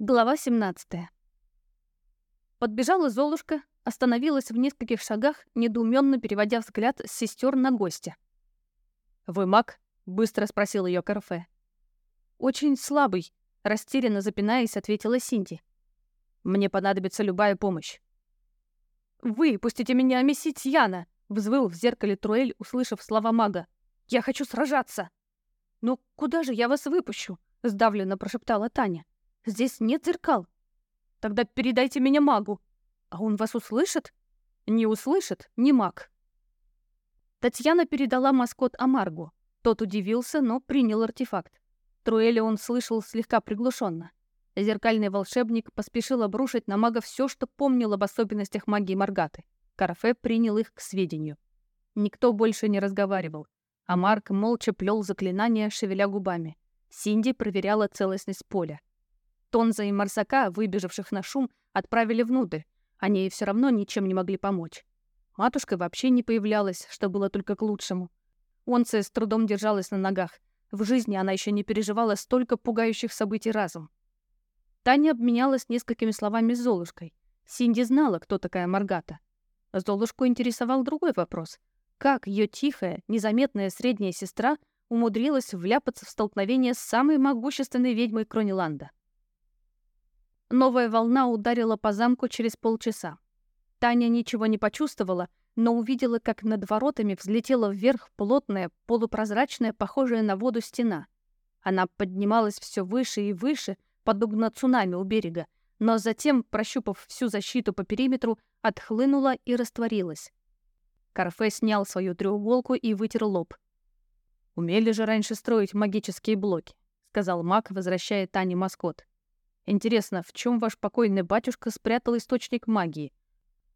Глава 17. Подбежала Золушка, остановилась в нескольких шагах, недоуменно переводя взгляд с сестер на гостя. «Вы маг?» — быстро спросил ее Карфе. «Очень слабый», — растерянно запинаясь, ответила Синти. «Мне понадобится любая помощь». «Выпустите меня, месить Яна!» — взвыл в зеркале Труэль, услышав слова мага. «Я хочу сражаться!» Но куда же я вас выпущу?» — сдавленно прошептала Таня. Здесь нет зеркал. Тогда передайте меня магу. А он вас услышит? Не услышит, не маг. Татьяна передала маскот Амаргу. Тот удивился, но принял артефакт. Труэля он слышал слегка приглушенно. Зеркальный волшебник поспешил обрушить на мага все, что помнил об особенностях магии Маргаты. Карафе принял их к сведению. Никто больше не разговаривал, а молча плел заклинания, шевеля губами. Синди проверяла целостность поля. Тонза и Марсака, выбежавших на шум, отправили внутрь. Они ей все равно ничем не могли помочь. Матушка вообще не появлялась, что было только к лучшему. Онция с трудом держалась на ногах. В жизни она еще не переживала столько пугающих событий разом. Таня обменялась несколькими словами с Золушкой. Синди знала, кто такая Маргата. Золушку интересовал другой вопрос. Как ее тихая, незаметная средняя сестра умудрилась вляпаться в столкновение с самой могущественной ведьмой Крониланда? Новая волна ударила по замку через полчаса. Таня ничего не почувствовала, но увидела, как над воротами взлетела вверх плотная, полупрозрачная, похожая на воду стена. Она поднималась все выше и выше, подобно цунами у берега, но затем, прощупав всю защиту по периметру, отхлынула и растворилась. Карфе снял свою треуголку и вытер лоб. «Умели же раньше строить магические блоки», — сказал маг, возвращая Тане маскот. Интересно, в чем ваш покойный батюшка спрятал источник магии?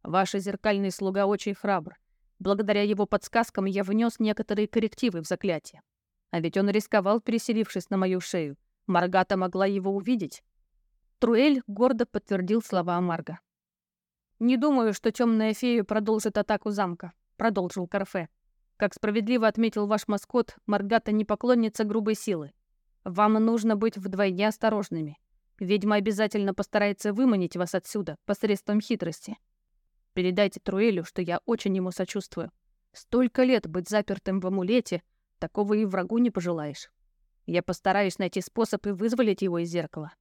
Ваш зеркальный слуга очень храбр. Благодаря его подсказкам я внес некоторые коррективы в заклятие. А ведь он рисковал, переселившись на мою шею. Маргата могла его увидеть. Труэль гордо подтвердил слова Марга. «Не думаю, что темная фея продолжит атаку замка», — продолжил Карфе. «Как справедливо отметил ваш маскот, Маргата не поклонница грубой силы. Вам нужно быть вдвойне осторожными. Ведьма обязательно постарается выманить вас отсюда посредством хитрости. Передайте Труэлю, что я очень ему сочувствую. Столько лет быть запертым в амулете, такого и врагу не пожелаешь. Я постараюсь найти способ и вызволить его из зеркала.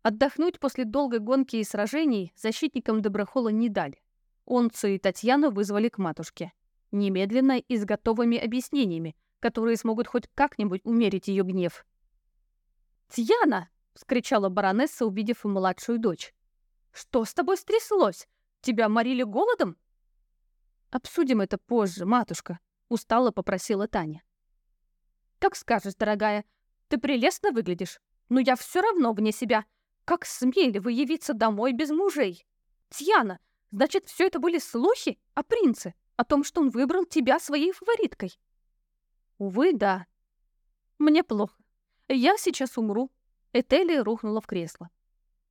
Отдохнуть после долгой гонки и сражений защитникам Доброхола не дали. Онцу и Татьяну вызвали к матушке. Немедленно и с готовыми объяснениями, которые смогут хоть как-нибудь умерить ее гнев. «Тьяна!» — вскричала баронесса, увидев и младшую дочь. «Что с тобой стряслось? Тебя морили голодом?» «Обсудим это позже, матушка», — устало попросила Таня. «Как скажешь, дорогая. Ты прелестно выглядишь. Но я все равно вне себя. Как смели вы явиться домой без мужей? Тьяна, значит, все это были слухи о принце, о том, что он выбрал тебя своей фавориткой?» «Увы, да. Мне плохо. Я сейчас умру», Этелия рухнула в кресло.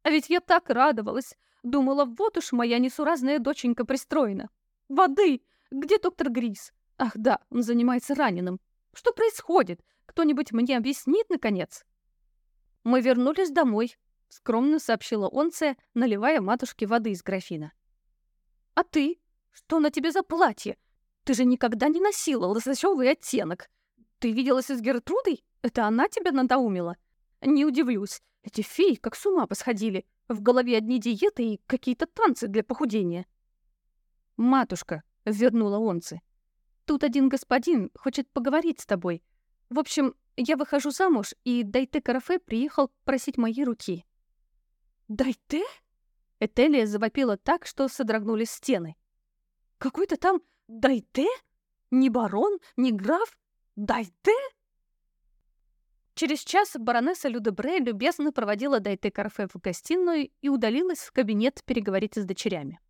«А ведь я так радовалась! Думала, вот уж моя несуразная доченька пристроена! Воды! Где доктор Грис? Ах да, он занимается раненым! Что происходит? Кто-нибудь мне объяснит, наконец?» «Мы вернулись домой», — скромно сообщила Онция, наливая матушке воды из графина. «А ты? Что на тебе за платье? Ты же никогда не носила лососевый оттенок. Ты виделась с Гертрудой? Это она тебя надоумила?» Не удивлюсь. Эти феи как с ума посходили. В голове одни диеты и какие-то танцы для похудения. «Матушка», — вернула Онцы, — «тут один господин хочет поговорить с тобой. В общем, я выхожу замуж, и Дайте Карафе приехал просить моей руки». «Дайте?» Этелия завопила так, что содрогнулись стены. «Какой-то там Дайте? Не барон, не граф? Дайте?» Через час баронесса Людебре любезно проводила Дайте Карфе в гостиную и удалилась в кабинет переговорить с дочерями.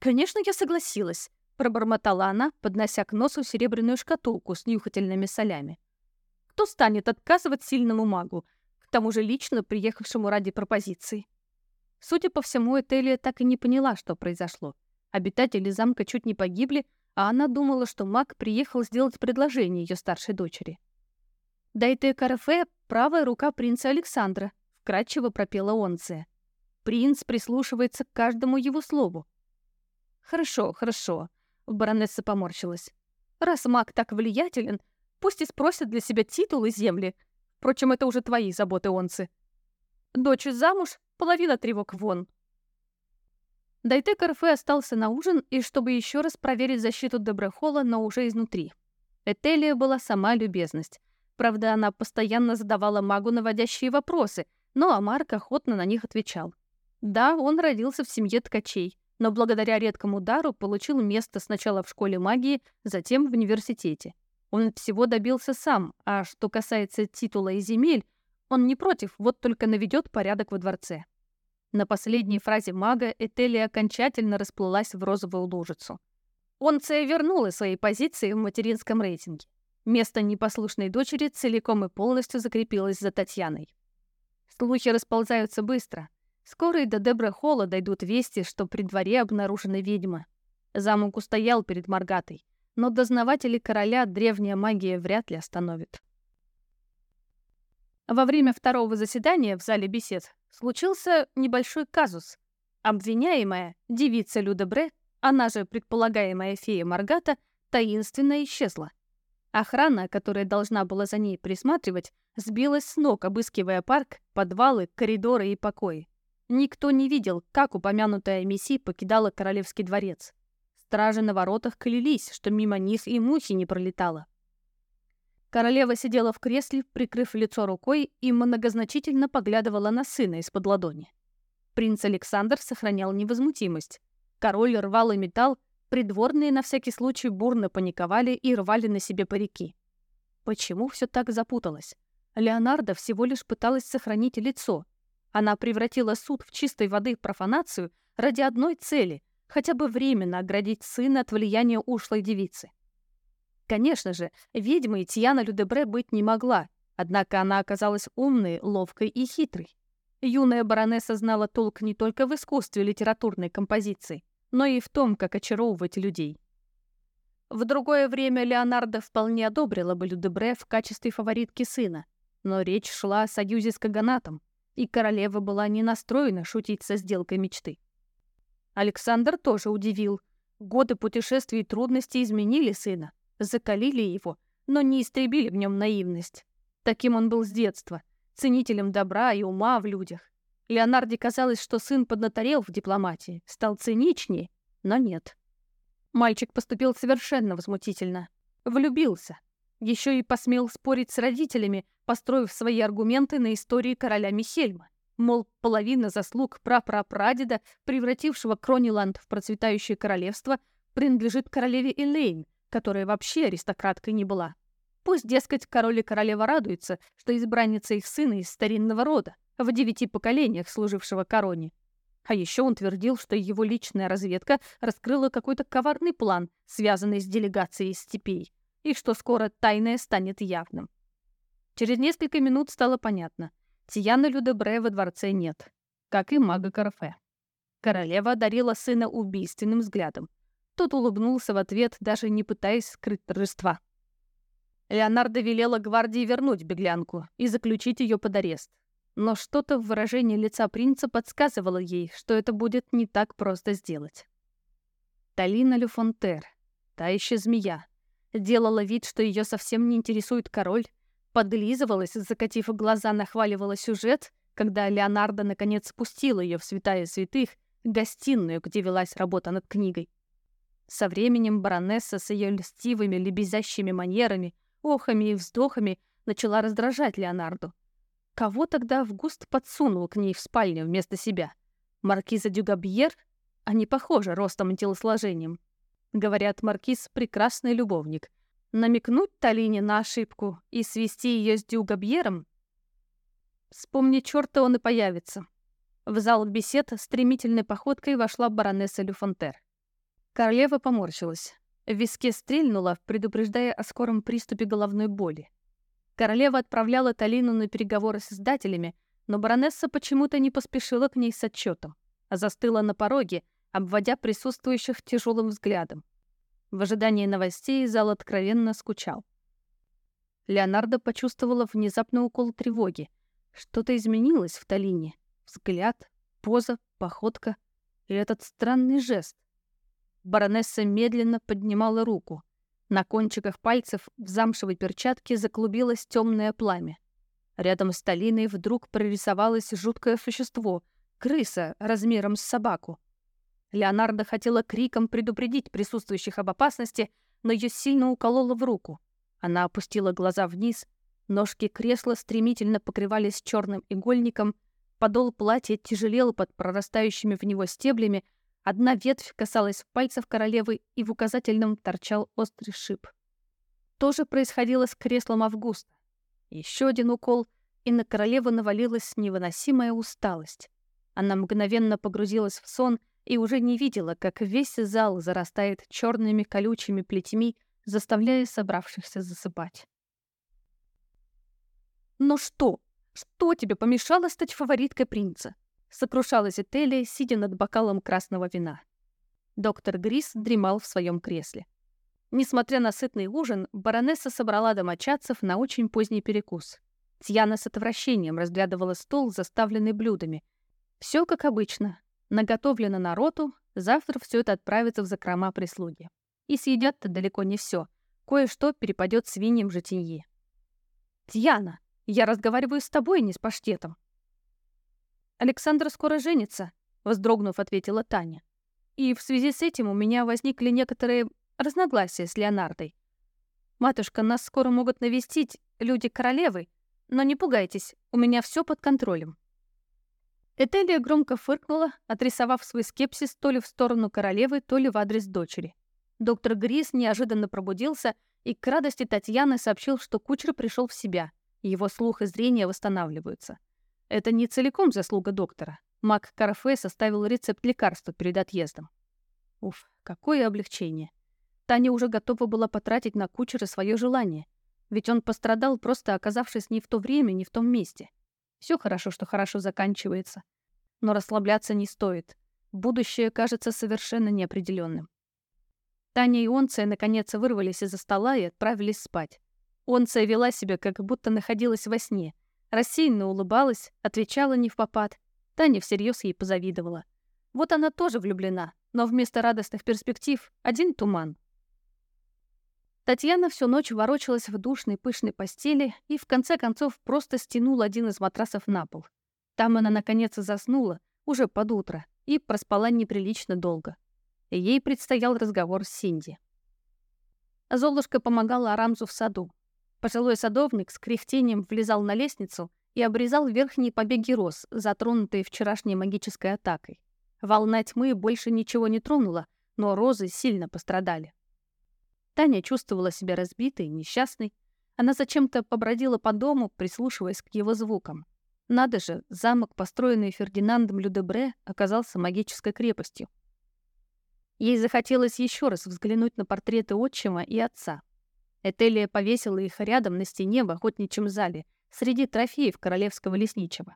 «Конечно, я согласилась», — пробормотала она, поднося к носу серебряную шкатулку с нюхательными солями. «Кто станет отказывать сильному магу, к тому же лично приехавшему ради пропозиции?» Судя по всему, Этелия так и не поняла, что произошло. Обитатели замка чуть не погибли, а она думала, что маг приехал сделать предложение ее старшей дочери. — «Дайте карфе правая рука принца Александра», — вкратчиво пропела Онция. Принц прислушивается к каждому его слову. «Хорошо, хорошо», — баронесса поморщилась. «Раз маг так влиятелен, пусть и спросят для себя титул и земли. Впрочем, это уже твои заботы, Онцы. Дочь замуж, половина тревог вон». Дайте Карфе остался на ужин, и чтобы еще раз проверить защиту Доброхола, но уже изнутри. Этелия была сама любезность. Правда, она постоянно задавала магу наводящие вопросы, но Амарк охотно на них отвечал. Да, он родился в семье ткачей, но благодаря редкому дару получил место сначала в школе магии, затем в университете. Он всего добился сам, а что касается титула и земель, он не против, вот только наведет порядок во дворце. На последней фразе мага Этели окончательно расплылась в розовую лужицу. Онция вернула свои позиции в материнском рейтинге. Место непослушной дочери целиком и полностью закрепилось за Татьяной. Слухи расползаются быстро. Скоро и до Дебра Холла дойдут вести, что при дворе обнаружена ведьма. Замок устоял перед Маргатой, но дознаватели короля древняя магия вряд ли остановит. Во время второго заседания в зале бесед случился небольшой казус. Обвиняемая, девица Людебре, она же предполагаемая фея Маргата, таинственно исчезла — Охрана, которая должна была за ней присматривать, сбилась с ног, обыскивая парк, подвалы, коридоры и покои. Никто не видел, как упомянутая Месси покидала королевский дворец. Стражи на воротах клялись, что мимо них и мухи не пролетала. Королева сидела в кресле, прикрыв лицо рукой, и многозначительно поглядывала на сына из-под ладони. Принц Александр сохранял невозмутимость. Король рвал и металл, Придворные на всякий случай бурно паниковали и рвали на себе парики. Почему все так запуталось? Леонардо всего лишь пыталась сохранить лицо. Она превратила суд в чистой воды профанацию ради одной цели — хотя бы временно оградить сына от влияния ушлой девицы. Конечно же, ведьмой Тиана Людебре быть не могла, однако она оказалась умной, ловкой и хитрой. Юная баронесса знала толк не только в искусстве литературной композиции — но и в том, как очаровывать людей. В другое время Леонардо вполне одобрила бы Людебре в качестве фаворитки сына, но речь шла о союзе с Каганатом, и королева была не настроена шутить со сделкой мечты. Александр тоже удивил. Годы путешествий и трудностей изменили сына, закалили его, но не истребили в нем наивность. Таким он был с детства, ценителем добра и ума в людях. Леонарде казалось, что сын поднаторел в дипломатии, стал циничнее, но нет. Мальчик поступил совершенно возмутительно. Влюбился. Еще и посмел спорить с родителями, построив свои аргументы на истории короля Михельма. Мол, половина заслуг прапрапрадеда, превратившего Крониланд в процветающее королевство, принадлежит королеве Элейн, которая вообще аристократкой не была. Пусть, дескать, король и королева радуются, что избранница их сына из старинного рода в девяти поколениях служившего короне. А еще он твердил, что его личная разведка раскрыла какой-то коварный план, связанный с делегацией степей, и что скоро тайное станет явным. Через несколько минут стало понятно. Тияна Людебре во дворце нет, как и мага Карфе. Королева одарила сына убийственным взглядом. Тот улыбнулся в ответ, даже не пытаясь скрыть торжества. Леонардо велела гвардии вернуть беглянку и заключить ее под арест, но что-то в выражении лица принца подсказывало ей, что это будет не так просто сделать. Талина Люфонтер, та еще змея, делала вид, что ее совсем не интересует король, подлизывалась, закатив глаза, нахваливала сюжет, когда Леонардо наконец спустил ее в святая святых, гостиную, где велась работа над книгой. Со временем баронесса с ее льстивыми, лебезящими манерами, охами и вздохами начала раздражать Леонарду — Кого тогда Август подсунул к ней в спальню вместо себя? Маркиза Дюгабьер? Они похожи ростом и телосложением. Говорят, Маркиз — прекрасный любовник. Намекнуть Талине на ошибку и свести ее с Дюгабьером? Вспомни черта, он и появится. В зал бесед стремительной походкой вошла баронесса Люфонтер. Королева поморщилась. В виске стрельнула, предупреждая о скором приступе головной боли. Королева отправляла Талину на переговоры с издателями, но баронесса почему-то не поспешила к ней с отчетом, а застыла на пороге, обводя присутствующих тяжелым взглядом. В ожидании новостей зал откровенно скучал. Леонардо почувствовала внезапный укол тревоги. Что-то изменилось в Талине. Взгляд, поза, походка и этот странный жест. Баронесса медленно поднимала руку — на кончиках пальцев в замшевой перчатке заклубилось темное пламя. Рядом с Талиной вдруг прорисовалось жуткое существо — крыса размером с собаку. Леонардо хотела криком предупредить присутствующих об опасности, но ее сильно уколола в руку. Она опустила глаза вниз, ножки кресла стремительно покрывались черным игольником, подол платья тяжелел под прорастающими в него стеблями, Одна ветвь касалась пальцев королевы, и в указательном торчал острый шип. То же происходило с креслом Августа. Еще один укол, и на королеву навалилась невыносимая усталость. Она мгновенно погрузилась в сон и уже не видела, как весь зал зарастает черными колючими плетьми, заставляя собравшихся засыпать. Но что? Что тебе помешало стать фавориткой принца?» сокрушалась Этелия, сидя над бокалом красного вина. Доктор Грис дремал в своем кресле. Несмотря на сытный ужин, баронесса собрала домочадцев на очень поздний перекус. Тьяна с отвращением разглядывала стол, заставленный блюдами. Все как обычно. Наготовлено народу, завтра все это отправится в закрома прислуги. И съедят-то далеко не все. Кое-что перепадет свиньям житиньи. «Тьяна, я разговариваю с тобой, не с паштетом», Александр скоро женится», — вздрогнув, ответила Таня. «И в связи с этим у меня возникли некоторые разногласия с Леонардой. Матушка, нас скоро могут навестить люди королевы, но не пугайтесь, у меня все под контролем». Этелия громко фыркнула, отрисовав свой скепсис то ли в сторону королевы, то ли в адрес дочери. Доктор Грис неожиданно пробудился и к радости Татьяны сообщил, что кучер пришел в себя, его слух и зрение восстанавливаются. Это не целиком заслуга доктора. Мак Карфей составил рецепт лекарства перед отъездом. Уф, какое облегчение. Таня уже готова была потратить на кучера свое желание. Ведь он пострадал, просто оказавшись не в то время, не в том месте. Все хорошо, что хорошо заканчивается. Но расслабляться не стоит. Будущее кажется совершенно неопределенным. Таня и Онция наконец вырвались из-за стола и отправились спать. Онция вела себя, как будто находилась во сне — рассеянно улыбалась, отвечала не в попад. Таня всерьез ей позавидовала. Вот она тоже влюблена, но вместо радостных перспектив один туман. Татьяна всю ночь ворочалась в душной пышной постели и в конце концов просто стянула один из матрасов на пол. Там она наконец заснула, уже под утро, и проспала неприлично долго. Ей предстоял разговор с Синди. Золушка помогала Арамзу в саду, Пожилой садовник с кряхтением влезал на лестницу и обрезал верхние побеги роз, затронутые вчерашней магической атакой. Волна тьмы больше ничего не тронула, но розы сильно пострадали. Таня чувствовала себя разбитой, несчастной. Она зачем-то побродила по дому, прислушиваясь к его звукам. Надо же, замок, построенный Фердинандом Людебре, оказался магической крепостью. Ей захотелось еще раз взглянуть на портреты отчима и отца, Этелия повесила их рядом на стене в охотничьем зале, среди трофеев королевского лесничего.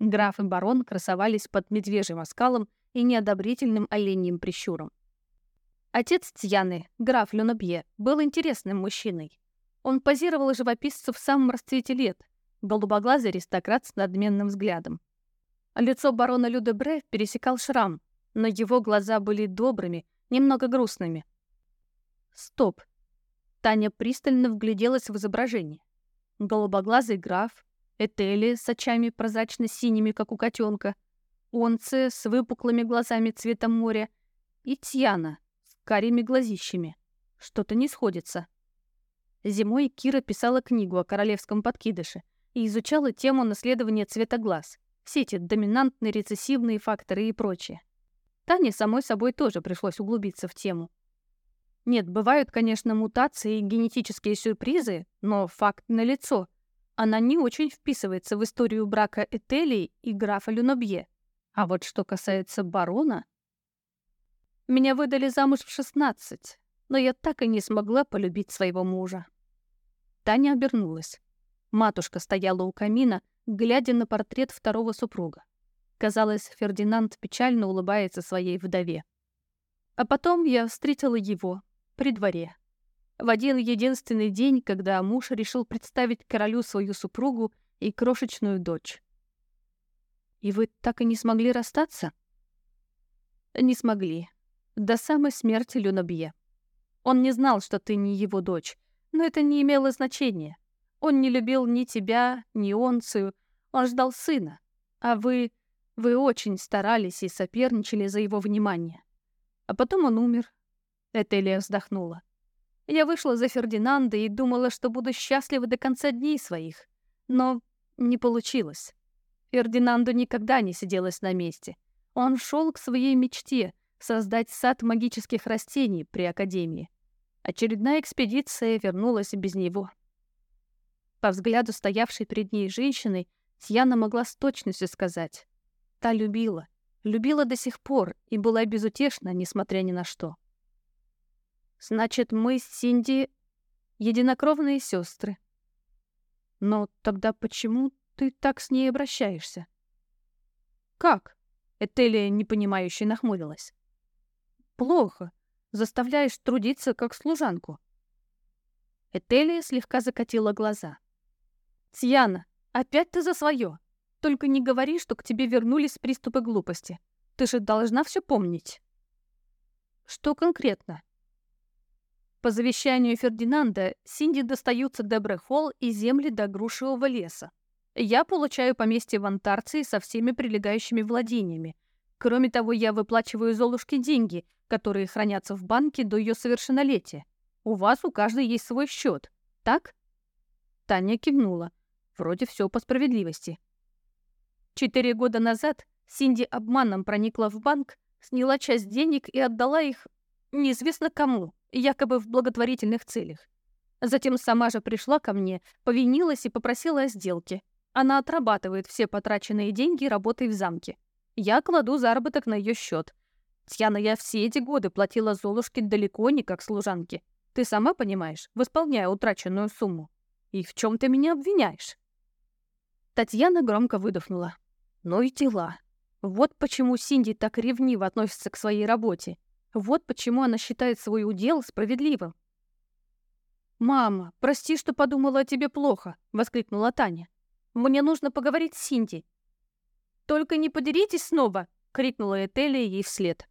Граф и барон красовались под медвежьим оскалом и неодобрительным оленьим прищуром. Отец Тьяны, граф Люнобье, был интересным мужчиной. Он позировал живописцу в самом расцвете лет, голубоглазый аристократ с надменным взглядом. Лицо барона Людебре пересекал шрам, но его глаза были добрыми, немного грустными. «Стоп!» Таня пристально вгляделась в изображение. Голубоглазый граф, Этели с очами прозрачно-синими, как у котенка, Онце с выпуклыми глазами цвета моря и Тьяна с карими глазищами. Что-то не сходится. Зимой Кира писала книгу о королевском подкидыше и изучала тему наследования цвета глаз, все эти доминантные, рецессивные факторы и прочее. Тане самой собой тоже пришлось углубиться в тему — нет, бывают, конечно, мутации и генетические сюрпризы, но факт налицо. Она не очень вписывается в историю брака Этелии и графа Люнобье. А вот что касается барона... Меня выдали замуж в 16, но я так и не смогла полюбить своего мужа. Таня обернулась. Матушка стояла у камина, глядя на портрет второго супруга. Казалось, Фердинанд печально улыбается своей вдове. А потом я встретила его, при дворе. В один единственный день, когда муж решил представить королю свою супругу и крошечную дочь. «И вы так и не смогли расстаться?» «Не смогли. До самой смерти Люнобье. Он не знал, что ты не его дочь, но это не имело значения. Он не любил ни тебя, ни Онцию. Он ждал сына. А вы... вы очень старались и соперничали за его внимание. А потом он умер, Этелия вздохнула. Я вышла за Фердинанда и думала, что буду счастлива до конца дней своих. Но не получилось. Фердинанду никогда не сиделось на месте. Он шел к своей мечте — создать сад магических растений при Академии. Очередная экспедиция вернулась без него. По взгляду стоявшей перед ней женщины, Тьяна могла с точностью сказать. Та любила. Любила до сих пор и была безутешна, несмотря ни на что. Значит, мы с Синди единокровные сестры. Но тогда почему ты так с ней обращаешься? Как? Этелия непонимающе нахмурилась. Плохо. Заставляешь трудиться как служанку. Этелия слегка закатила глаза. Тьяна, опять ты за свое. Только не говори, что к тебе вернулись приступы глупости. Ты же должна все помнить. Что конкретно? По завещанию Фердинанда Синди достаются Дебрехолл и земли до Грушевого леса. Я получаю поместье в Антарции со всеми прилегающими владениями. Кроме того, я выплачиваю Золушке деньги, которые хранятся в банке до ее совершеннолетия. У вас у каждой есть свой счет, так? Таня кивнула. Вроде все по справедливости. Четыре года назад Синди обманом проникла в банк, сняла часть денег и отдала их неизвестно кому якобы в благотворительных целях. Затем сама же пришла ко мне, повинилась и попросила о сделке. Она отрабатывает все потраченные деньги работой в замке. Я кладу заработок на ее счет. Тьяна, я все эти годы платила Золушке далеко не как служанке. Ты сама понимаешь, восполняя утраченную сумму. И в чем ты меня обвиняешь?» Татьяна громко выдохнула. «Ну и дела. Вот почему Синди так ревниво относится к своей работе. Вот почему она считает свой удел справедливым. «Мама, прости, что подумала о тебе плохо», — воскликнула Таня. «Мне нужно поговорить с Синди». «Только не подеритесь снова!» — крикнула Этелия ей вслед.